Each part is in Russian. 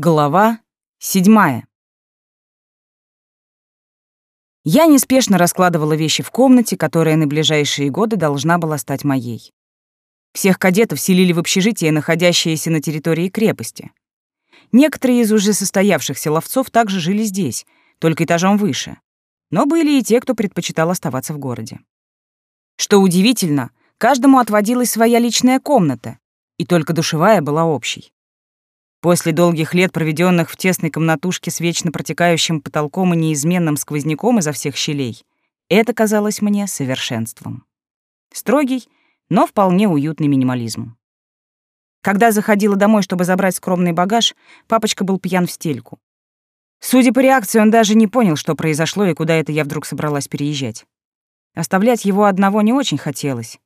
Глава седьмая. Я неспешно раскладывала вещи в комнате, которая на ближайшие годы должна была стать моей. Всех кадетов селили в общежитие, находящееся на территории крепости. Некоторые из уже состоявшихся ловцов также жили здесь, только этажом выше. Но были и те, кто предпочитал оставаться в городе. Что удивительно, каждому отводилась своя личная комната, и только душевая была общей. После долгих лет, проведенных в тесной комнатушке с вечно протекающим потолком и неизменным сквозняком изо всех щелей, это казалось мне совершенством. Строгий, но вполне уютный минимализм. Когда заходила домой, чтобы забрать скромный багаж, папочка был пьян в стельку. Судя по реакции, он даже не понял, что произошло и куда это я вдруг собралась переезжать. Оставлять его одного не очень хотелось.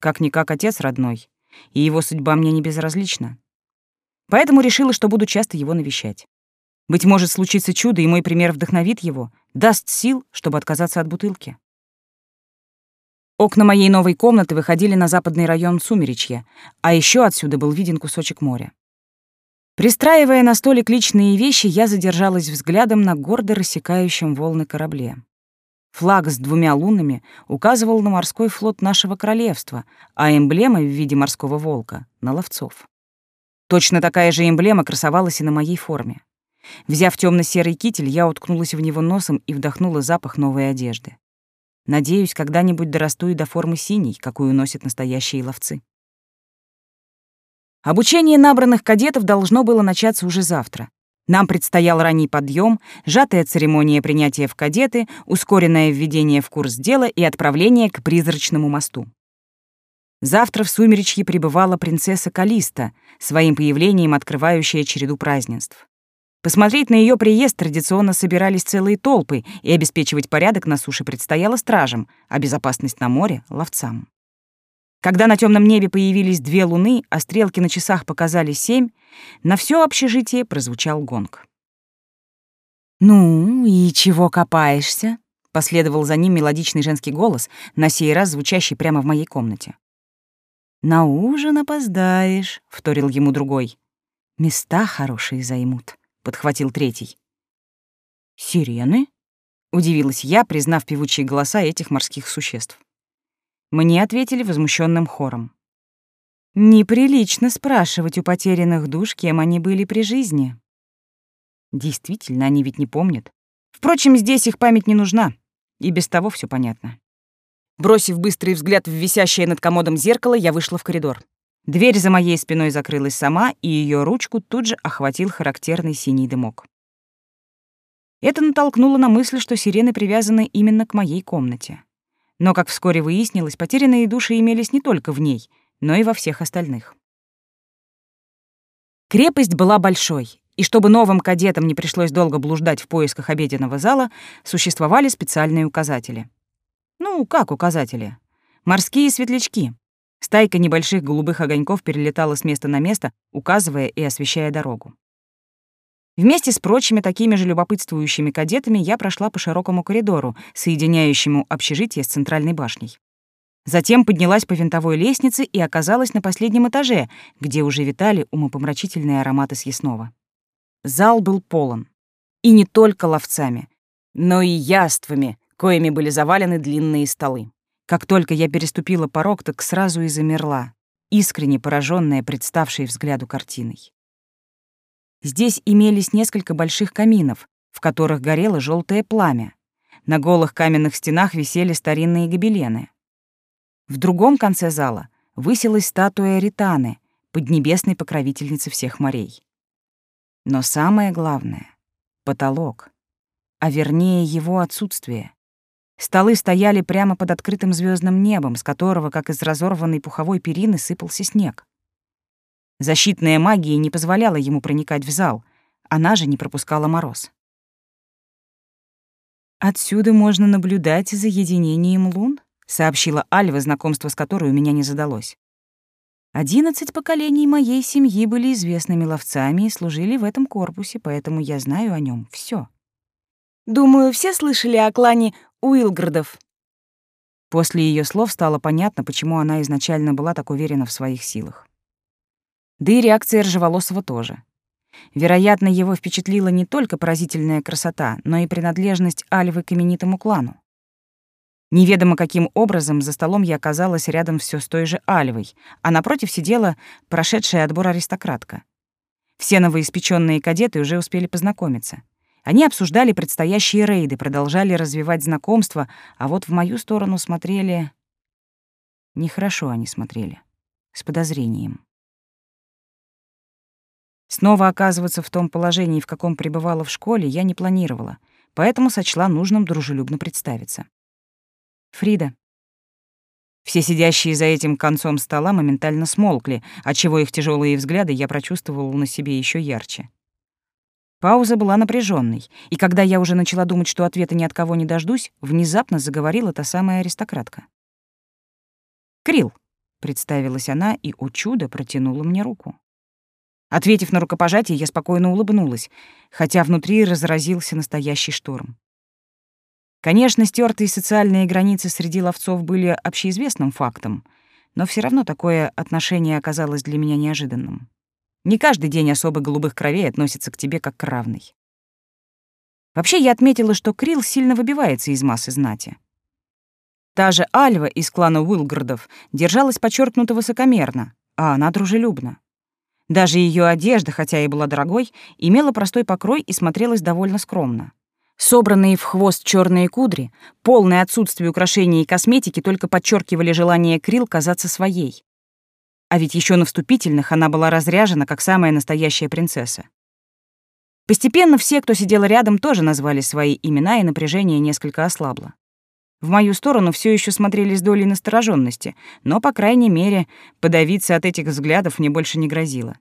Как-никак отец родной, и его судьба мне не безразлична. Поэтому решила, что буду часто его навещать. Быть может, случится чудо, и мой пример вдохновит его, даст сил, чтобы отказаться от бутылки. Окна моей новой комнаты выходили на западный район Сумеречья, а еще отсюда был виден кусочек моря. Пристраивая на столик личные вещи, я задержалась взглядом на гордо рассекающем волны корабле. Флаг с двумя лунами указывал на морской флот нашего королевства, а эмблема в виде морского волка — на ловцов. Точно такая же эмблема красовалась и на моей форме. Взяв темно серый китель, я уткнулась в него носом и вдохнула запах новой одежды. Надеюсь, когда-нибудь дорасту и до формы синей, какую носят настоящие ловцы. Обучение набранных кадетов должно было начаться уже завтра. Нам предстоял ранний подъем, сжатая церемония принятия в кадеты, ускоренное введение в курс дела и отправление к призрачному мосту. Завтра в Сумеречье пребывала принцесса Калиста, своим появлением открывающая череду празднеств. Посмотреть на ее приезд традиционно собирались целые толпы, и обеспечивать порядок на суше предстояло стражам, а безопасность на море — ловцам. Когда на темном небе появились две луны, а стрелки на часах показали семь, на все общежитие прозвучал гонг. «Ну, и чего копаешься?» — последовал за ним мелодичный женский голос, на сей раз звучащий прямо в моей комнате. «На ужин опоздаешь», — вторил ему другой. «Места хорошие займут», — подхватил третий. «Сирены?» — удивилась я, признав певучие голоса этих морских существ. Мне ответили возмущенным хором. «Неприлично спрашивать у потерянных душ, кем они были при жизни». Действительно, они ведь не помнят. Впрочем, здесь их память не нужна, и без того все понятно. Бросив быстрый взгляд в висящее над комодом зеркало, я вышла в коридор. Дверь за моей спиной закрылась сама, и ее ручку тут же охватил характерный синий дымок. Это натолкнуло на мысль, что сирены привязаны именно к моей комнате. Но, как вскоре выяснилось, потерянные души имелись не только в ней, но и во всех остальных. Крепость была большой, и чтобы новым кадетам не пришлось долго блуждать в поисках обеденного зала, существовали специальные указатели — ну, как указатели. Морские светлячки. Стайка небольших голубых огоньков перелетала с места на место, указывая и освещая дорогу. Вместе с прочими такими же любопытствующими кадетами я прошла по широкому коридору, соединяющему общежитие с центральной башней. Затем поднялась по винтовой лестнице и оказалась на последнем этаже, где уже витали умопомрачительные ароматы съестного. Зал был полон. И не только ловцами, но и яствами, коими были завалены длинные столы. Как только я переступила порог, так сразу и замерла, искренне пораженная представшей взгляду картиной. Здесь имелись несколько больших каминов, в которых горело желтое пламя. На голых каменных стенах висели старинные гобелены. В другом конце зала высилась статуя Ританы, поднебесной покровительницы всех морей. Но самое главное — потолок, а вернее его отсутствие. Столы стояли прямо под открытым звездным небом, с которого, как из разорванной пуховой перины, сыпался снег. Защитная магия не позволяла ему проникать в зал, она же не пропускала мороз. «Отсюда можно наблюдать за единением лун», — сообщила Альва, знакомство с которой у меня не задалось. «Одиннадцать поколений моей семьи были известными ловцами и служили в этом корпусе, поэтому я знаю о нем все. Думаю, все слышали о клане Уилгардов. После ее слов стало понятно, почему она изначально была так уверена в своих силах. Да и реакция Ржеволосова тоже. Вероятно, его впечатлила не только поразительная красота, но и принадлежность Альвы к именитому клану. Неведомо каким образом за столом я оказалась рядом все с той же Альвой, а напротив сидела прошедшая отбор аристократка. Все новоиспеченные кадеты уже успели познакомиться. Они обсуждали предстоящие рейды, продолжали развивать знакомства, а вот в мою сторону смотрели... Нехорошо они смотрели. С подозрением. Снова оказываться в том положении, в каком пребывала в школе, я не планировала, поэтому сочла нужным дружелюбно представиться. Фрида. Все сидящие за этим концом стола моментально смолкли, отчего их тяжелые взгляды я прочувствовала на себе еще ярче. Пауза была напряженной, и когда я уже начала думать, что ответа ни от кого не дождусь, внезапно заговорила та самая аристократка. «Крил», — представилась она и, о чудо, протянула мне руку. Ответив на рукопожатие, я спокойно улыбнулась, хотя внутри разразился настоящий шторм. Конечно, стертые социальные границы среди ловцов были общеизвестным фактом, но все равно такое отношение оказалось для меня неожиданным. Не каждый день особо голубых кровей относится к тебе как к равной. Вообще, я отметила, что Крил сильно выбивается из массы знати. Та же Альва из клана Уилгардов держалась подчеркнуто высокомерно, а она дружелюбна. Даже ее одежда, хотя и была дорогой, имела простой покрой и смотрелась довольно скромно. Собранные в хвост черные кудри, полное отсутствие украшений и косметики только подчеркивали желание Крил казаться своей. А ведь еще на вступительных она была разряжена, как самая настоящая принцесса. Постепенно все, кто сидел рядом, тоже назвали свои имена, и напряжение несколько ослабло. В мою сторону все еще смотрели с долей настороженности, но, по крайней мере, подавиться от этих взглядов мне больше не грозило.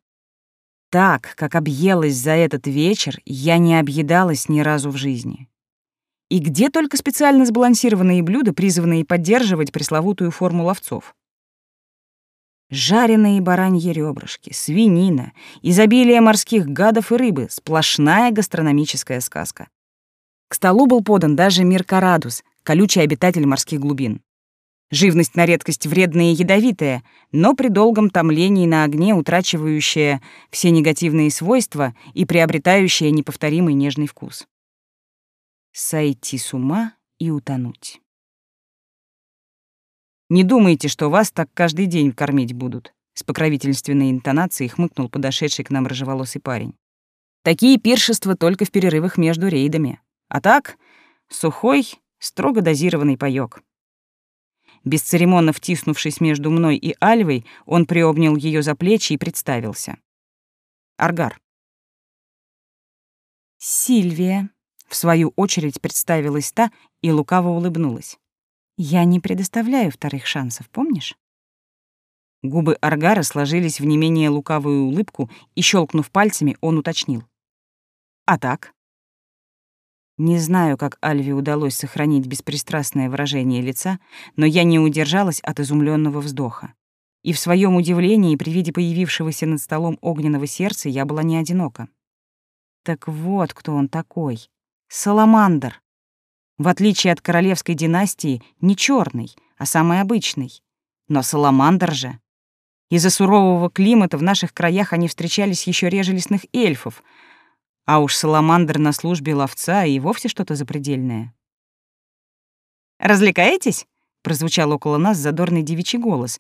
Так, как объелась за этот вечер, я не объедалась ни разу в жизни. И где только специально сбалансированные блюда, призванные поддерживать пресловутую форму ловцов. Жареные бараньи ребрышки, свинина, изобилие морских гадов и рыбы — сплошная гастрономическая сказка. К столу был подан даже Миркарадус, колючий обитатель морских глубин. Живность на редкость вредная и ядовитая, но при долгом томлении на огне утрачивающая все негативные свойства и приобретающая неповторимый нежный вкус. Сойти с ума и утонуть. Не думайте, что вас так каждый день кормить будут, с покровительственной интонацией хмыкнул подошедший к нам рыжеволосый парень. Такие пиршества только в перерывах между рейдами. А так, сухой, строго дозированный паёк. Бесцеремонно втиснувшись между мной и Альвой, он приобнял ее за плечи и представился. Аргар. Сильвия, в свою очередь, представилась та и лукаво улыбнулась. Я не предоставляю вторых шансов, помнишь? Губы Аргара сложились в не менее лукавую улыбку, и, щелкнув пальцами, он уточнил. «А так?» Не знаю, как Альве удалось сохранить беспристрастное выражение лица, но я не удержалась от изумленного вздоха. И в своем удивлении при виде появившегося над столом огненного сердца я была не одинока. Так вот кто он такой. Саламандр. В отличие от королевской династии, не черный, а самый обычный. Но саламандр же. Из-за сурового климата в наших краях они встречались еще реже лесных эльфов — а уж саламандр на службе ловца и вовсе что-то запредельное. «Развлекаетесь?» — прозвучал около нас задорный девичий голос,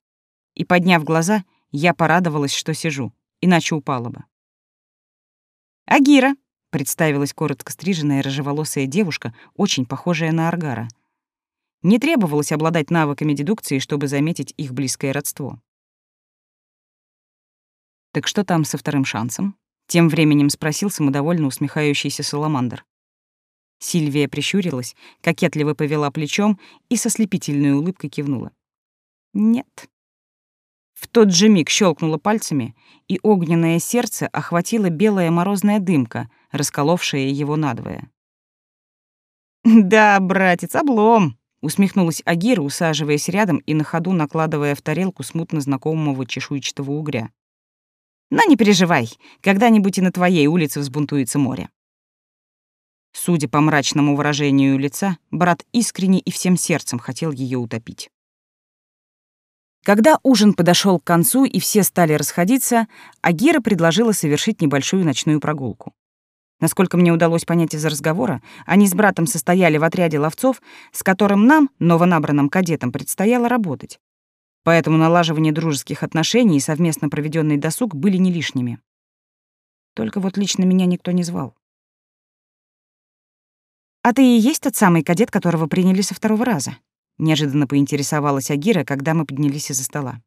и, подняв глаза, я порадовалась, что сижу, иначе упала бы. «Агира», — представилась коротко стриженная рыжеволосая девушка, очень похожая на Аргара. Не требовалось обладать навыками дедукции, чтобы заметить их близкое родство. «Так что там со вторым шансом?» Тем временем спросил самодовольно усмехающийся Саламандр. Сильвия прищурилась, кокетливо повела плечом и со слепительной улыбкой кивнула. «Нет». В тот же миг щелкнула пальцами, и огненное сердце охватила белая морозная дымка, расколовшая его надвое. «Да, братец, облом!» — усмехнулась Агира, усаживаясь рядом и на ходу накладывая в тарелку смутно знакомого чешуйчатого угря. Но не переживай, когда-нибудь и на твоей улице взбунтуется море. Судя по мрачному выражению лица, брат искренне и всем сердцем хотел ее утопить. Когда ужин подошел к концу и все стали расходиться, Агира предложила совершить небольшую ночную прогулку. Насколько мне удалось понять из разговора, они с братом состояли в отряде ловцов, с которым нам, новонабранным кадетам, предстояло работать. Поэтому налаживание дружеских отношений и совместно проведенный досуг были не лишними. Только вот лично меня никто не звал. «А ты и есть тот самый кадет, которого приняли со второго раза?» — неожиданно поинтересовалась Агира, когда мы поднялись из-за стола.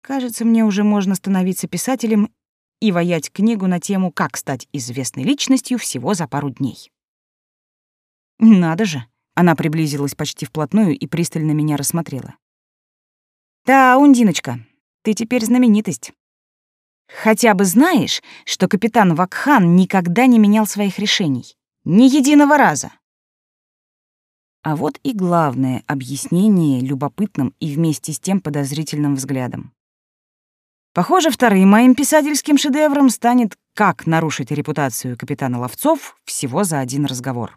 «Кажется, мне уже можно становиться писателем и воять книгу на тему «Как стать известной личностью всего за пару дней». «Надо же!» — она приблизилась почти вплотную и пристально меня рассмотрела. «Да, Ундиночка, ты теперь знаменитость. Хотя бы знаешь, что капитан Вакхан никогда не менял своих решений. Ни единого раза. А вот и главное объяснение любопытным и вместе с тем подозрительным взглядом. Похоже, вторым моим писательским шедевром станет «Как нарушить репутацию капитана Ловцов» всего за один разговор.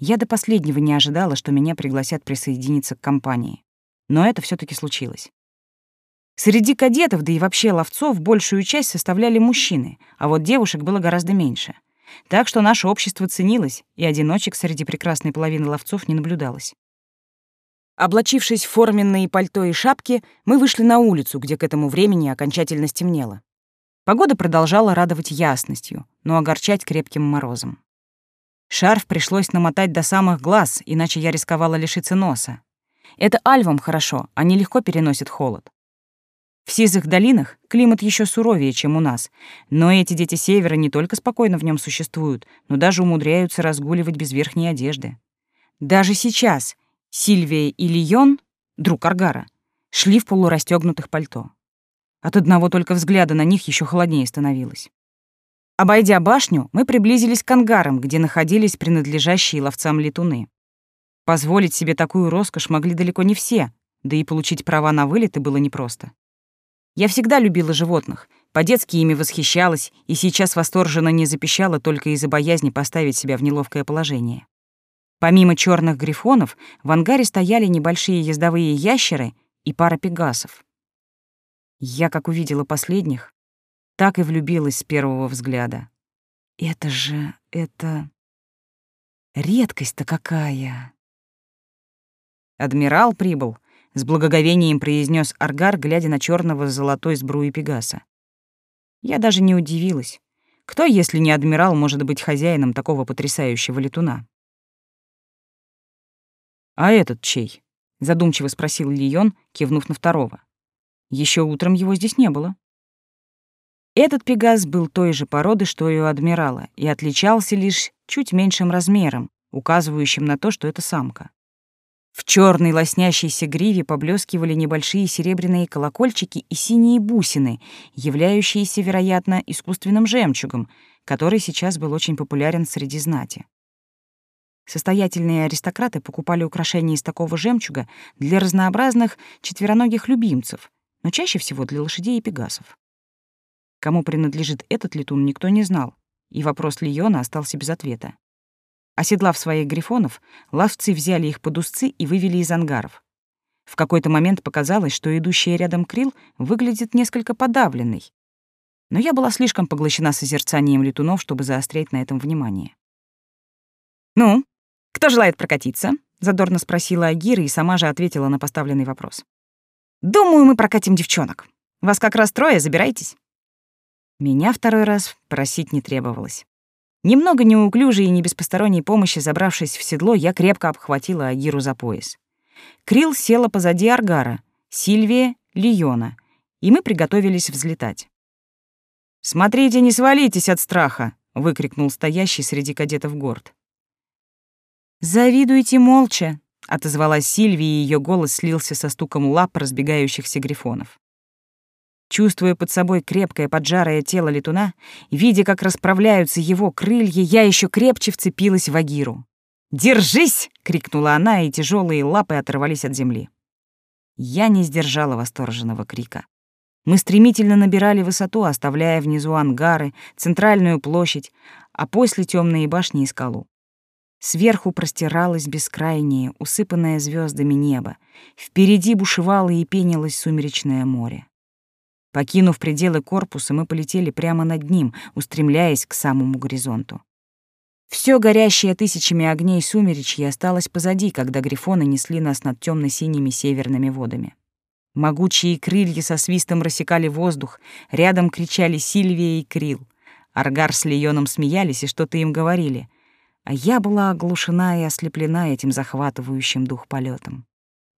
Я до последнего не ожидала, что меня пригласят присоединиться к компании. Но это все таки случилось. Среди кадетов, да и вообще ловцов, большую часть составляли мужчины, а вот девушек было гораздо меньше — так что наше общество ценилось, и одиночек среди прекрасной половины ловцов не наблюдалось. Облачившись в форменные пальто и шапки, мы вышли на улицу, где к этому времени окончательно стемнело. Погода продолжала радовать ясностью, но огорчать крепким морозом. Шарф пришлось намотать до самых глаз, иначе я рисковала лишиться носа. Это альвам хорошо, они легко переносят холод. В сизых долинах климат еще суровее, чем у нас, но эти дети севера не только спокойно в нем существуют, но даже умудряются разгуливать без верхней одежды. Даже сейчас Сильвия и Лион, друг Аргара, шли в полурастегнутых пальто. От одного только взгляда на них еще холоднее становилось. Обойдя башню, мы приблизились к ангарам, где находились принадлежащие ловцам летуны. Позволить себе такую роскошь могли далеко не все, да и получить права на вылеты было непросто. Я всегда любила животных, по-детски ими восхищалась и сейчас восторженно не запищала только из-за боязни поставить себя в неловкое положение. Помимо черных грифонов, в ангаре стояли небольшие ездовые ящеры и пара пегасов. Я, как увидела последних, так и влюбилась с первого взгляда. Это же... это... Редкость-то какая! Адмирал прибыл, с благоговением произнес Аргар, глядя на черного с золотой сбруи Пегаса. Я даже не удивилась. Кто, если не адмирал, может быть хозяином такого потрясающего летуна? «А этот чей?» — задумчиво спросил Лион, кивнув на второго. Еще утром его здесь не было. Этот пегас был той же породы, что и у адмирала, и отличался лишь чуть меньшим размером, указывающим на то, что это самка. В черной лоснящейся гриве поблескивали небольшие серебряные колокольчики и синие бусины, являющиеся, вероятно, искусственным жемчугом, который сейчас был очень популярен среди знати. Состоятельные аристократы покупали украшения из такого жемчуга для разнообразных четвероногих любимцев, но чаще всего для лошадей и пегасов. Кому принадлежит этот летун, никто не знал, и вопрос Лиона остался без ответа. Оседлав своих грифонов, ловцы взяли их под узцы и вывели из ангаров. В какой-то момент показалось, что идущий рядом Крил выглядит несколько подавленный. Но я была слишком поглощена созерцанием летунов, чтобы заострять на этом внимание. «Ну, кто желает прокатиться?» — задорно спросила Агира и сама же ответила на поставленный вопрос. «Думаю, мы прокатим девчонок. Вас как раз трое, забирайтесь». Меня второй раз просить не требовалось. Немного неуклюже и не без посторонней помощи забравшись в седло, я крепко обхватила Агиру за пояс. Крил села позади Аргара, Сильвия — Лиона, и мы приготовились взлетать. «Смотрите, не свалитесь от страха!» — выкрикнул стоящий среди кадетов Горд. «Завидуйте молча!» — отозвалась Сильвия, и ее голос слился со стуком лап разбегающихся грифонов. Чувствуя под собой крепкое поджарое тело летуна, видя, как расправляются его крылья, я еще крепче вцепилась в Агиру. «Держись!» — крикнула она, и тяжелые лапы оторвались от земли. Я не сдержала восторженного крика. Мы стремительно набирали высоту, оставляя внизу ангары, центральную площадь, а после темные башни и скалу. Сверху простиралось бескрайнее, усыпанное звездами небо. Впереди бушевало и пенилось сумеречное море. Покинув пределы корпуса, мы полетели прямо над ним, устремляясь к самому горизонту. Все горящее тысячами огней сумеречье осталось позади, когда грифоны несли нас над темно синими северными водами. Могучие крылья со свистом рассекали воздух, рядом кричали Сильвия и Крил. Аргар с Леоном смеялись и что-то им говорили, а я была оглушена и ослеплена этим захватывающим дух полетом.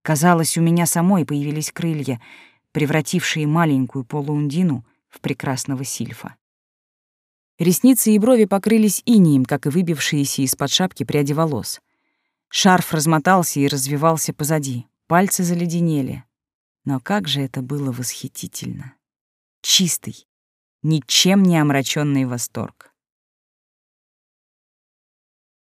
Казалось, у меня самой появились крылья, превратившие маленькую полуундину в прекрасного сильфа. Ресницы и брови покрылись инием, как и выбившиеся из-под шапки пряди волос. Шарф размотался и развивался позади, пальцы заледенели. Но как же это было восхитительно! Чистый, ничем не омраченный восторг.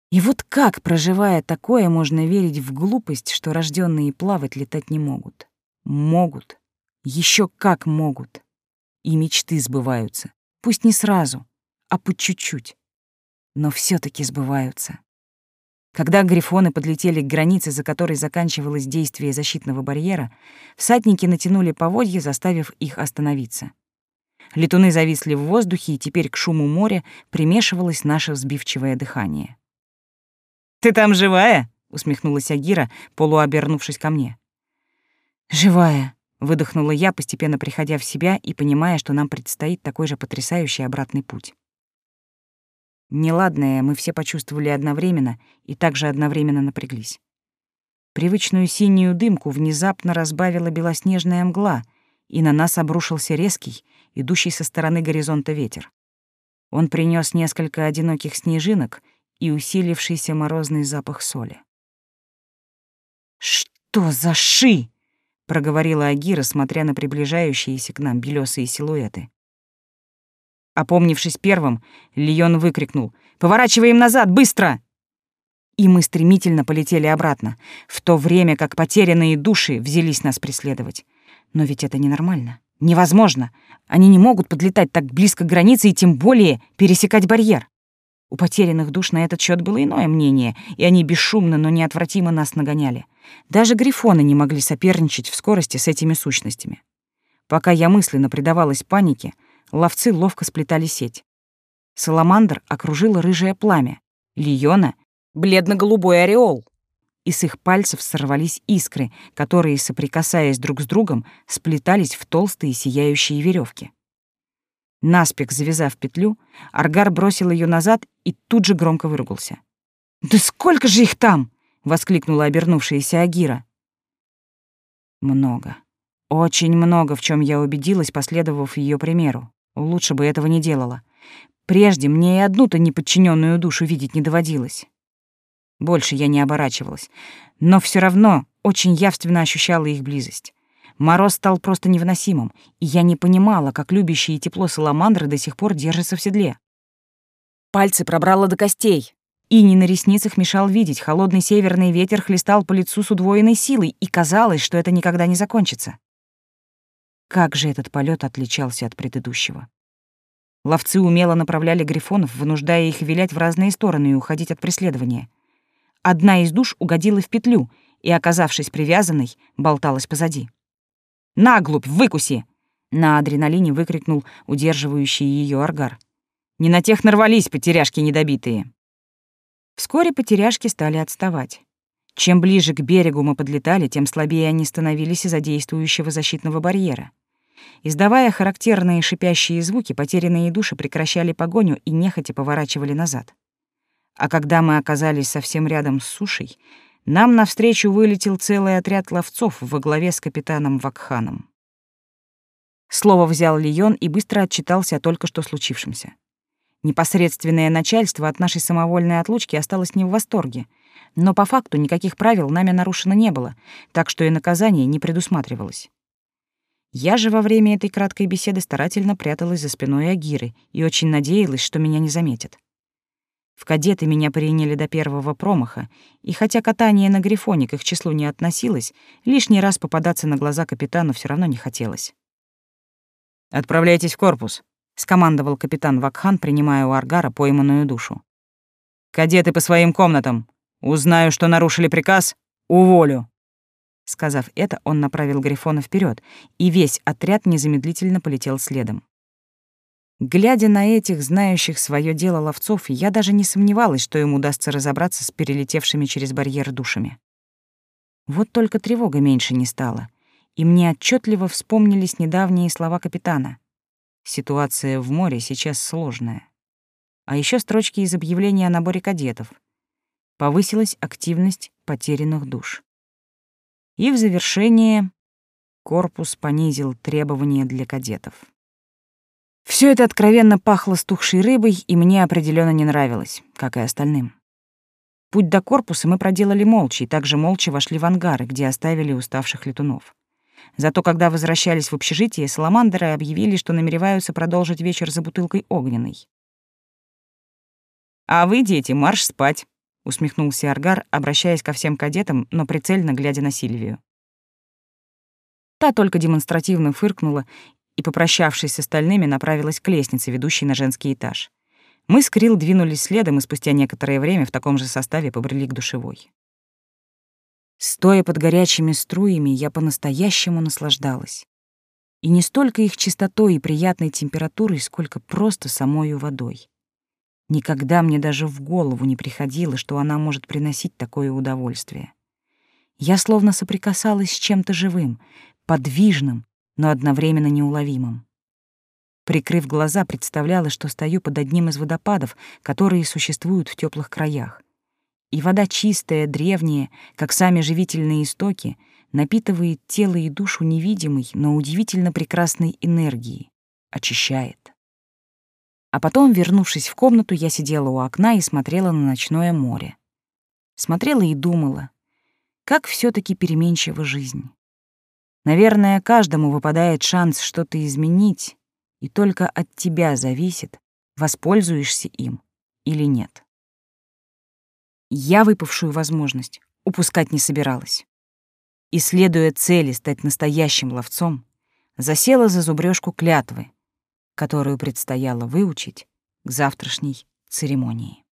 И вот как, проживая такое, можно верить в глупость, что рожденные плавать летать не могут? Могут. Еще как могут. И мечты сбываются. Пусть не сразу, а по чуть-чуть. Но все таки сбываются. Когда грифоны подлетели к границе, за которой заканчивалось действие защитного барьера, всадники натянули поводья, заставив их остановиться. Летуны зависли в воздухе, и теперь к шуму моря примешивалось наше взбивчивое дыхание. «Ты там живая?» — усмехнулась Агира, полуобернувшись ко мне. «Живая», Выдохнула я, постепенно приходя в себя и понимая, что нам предстоит такой же потрясающий обратный путь. Неладное мы все почувствовали одновременно и также одновременно напряглись. Привычную синюю дымку внезапно разбавила белоснежная мгла, и на нас обрушился резкий, идущий со стороны горизонта ветер. Он принес несколько одиноких снежинок и усилившийся морозный запах соли. «Что за ши?» проговорила Агира, смотря на приближающиеся к нам белёсые силуэты. Опомнившись первым, Лион выкрикнул «Поворачиваем назад, быстро!» И мы стремительно полетели обратно, в то время как потерянные души взялись нас преследовать. Но ведь это ненормально. Невозможно. Они не могут подлетать так близко к границе и тем более пересекать барьер. У потерянных душ на этот счет было иное мнение, и они бесшумно, но неотвратимо нас нагоняли. Даже грифоны не могли соперничать в скорости с этими сущностями. Пока я мысленно предавалась панике, ловцы ловко сплетали сеть. Саламандр окружила рыжее пламя, Лиона — бледно-голубой ореол. И с их пальцев сорвались искры, которые, соприкасаясь друг с другом, сплетались в толстые сияющие веревки. Наспех завязав петлю, Аргар бросил ее назад и тут же громко выругался. «Да сколько же их там!» — воскликнула обернувшаяся Агира. «Много. Очень много, в чем я убедилась, последовав ее примеру. Лучше бы этого не делала. Прежде мне и одну-то неподчиненную душу видеть не доводилось. Больше я не оборачивалась, но все равно очень явственно ощущала их близость. Мороз стал просто невыносимым, и я не понимала, как любящие тепло саламандры до сих пор держатся в седле. Пальцы пробрало до костей. и не на ресницах мешал видеть, холодный северный ветер хлестал по лицу с удвоенной силой, и казалось, что это никогда не закончится. Как же этот полет отличался от предыдущего. Ловцы умело направляли грифонов, вынуждая их вилять в разные стороны и уходить от преследования. Одна из душ угодила в петлю и, оказавшись привязанной, болталась позади. Наглубь, выкуси!» На адреналине выкрикнул удерживающий ее аргар. «Не на тех нарвались, потеряшки недобитые!» Вскоре потеряшки стали отставать. Чем ближе к берегу мы подлетали, тем слабее они становились из-за действующего защитного барьера. Издавая характерные шипящие звуки, потерянные души прекращали погоню и нехотя поворачивали назад. А когда мы оказались совсем рядом с сушей, нам навстречу вылетел целый отряд ловцов во главе с капитаном Вакханом. Слово взял Лион и быстро отчитался о только что случившемся. Непосредственное начальство от нашей самовольной отлучки осталось не в восторге, но по факту никаких правил нами нарушено не было, так что и наказание не предусматривалось. Я же во время этой краткой беседы старательно пряталась за спиной Агиры и очень надеялась, что меня не заметят. В кадеты меня приняли до первого промаха, и хотя катание на грифоне к их числу не относилось, лишний раз попадаться на глаза капитану все равно не хотелось. «Отправляйтесь в корпус», — скомандовал капитан Вакхан, принимая у Аргара пойманную душу. Кадеты по своим комнатам. Узнаю, что нарушили приказ, уволю. Сказав это, он направил Грифона вперед, и весь отряд незамедлительно полетел следом. Глядя на этих, знающих свое дело ловцов, я даже не сомневалась, что им удастся разобраться с перелетевшими через барьер душами. Вот только тревога меньше не стала, и мне отчетливо вспомнились недавние слова капитана. Ситуация в море сейчас сложная. А еще строчки из объявления о наборе кадетов. Повысилась активность потерянных душ. И в завершение корпус понизил требования для кадетов. Все это откровенно пахло стухшей рыбой, и мне определенно не нравилось, как и остальным. Путь до корпуса мы проделали молча, и также молча вошли в ангары, где оставили уставших летунов. Зато когда возвращались в общежитие, саламандеры объявили, что намереваются продолжить вечер за бутылкой огненной. «А вы, дети, марш спать!» усмехнулся Аргар, обращаясь ко всем кадетам, но прицельно глядя на Сильвию. Та только демонстративно фыркнула и, попрощавшись с остальными, направилась к лестнице, ведущей на женский этаж. Мы с Крил двинулись следом и спустя некоторое время в таком же составе побрели к душевой. Стоя под горячими струями, я по-настоящему наслаждалась. И не столько их чистотой и приятной температурой, сколько просто самою водой. Никогда мне даже в голову не приходило, что она может приносить такое удовольствие. Я словно соприкасалась с чем-то живым, подвижным, но одновременно неуловимым. Прикрыв глаза, представляла, что стою под одним из водопадов, которые существуют в теплых краях. И вода чистая, древняя, как сами живительные истоки, напитывает тело и душу невидимой, но удивительно прекрасной энергией, очищает. А потом, вернувшись в комнату, я сидела у окна и смотрела на ночное море. Смотрела и думала, как все таки переменчива жизнь. Наверное, каждому выпадает шанс что-то изменить, и только от тебя зависит, воспользуешься им или нет. Я выпавшую возможность упускать не собиралась. И, следуя цели стать настоящим ловцом, засела за зубрёжку клятвы, которую предстояло выучить к завтрашней церемонии.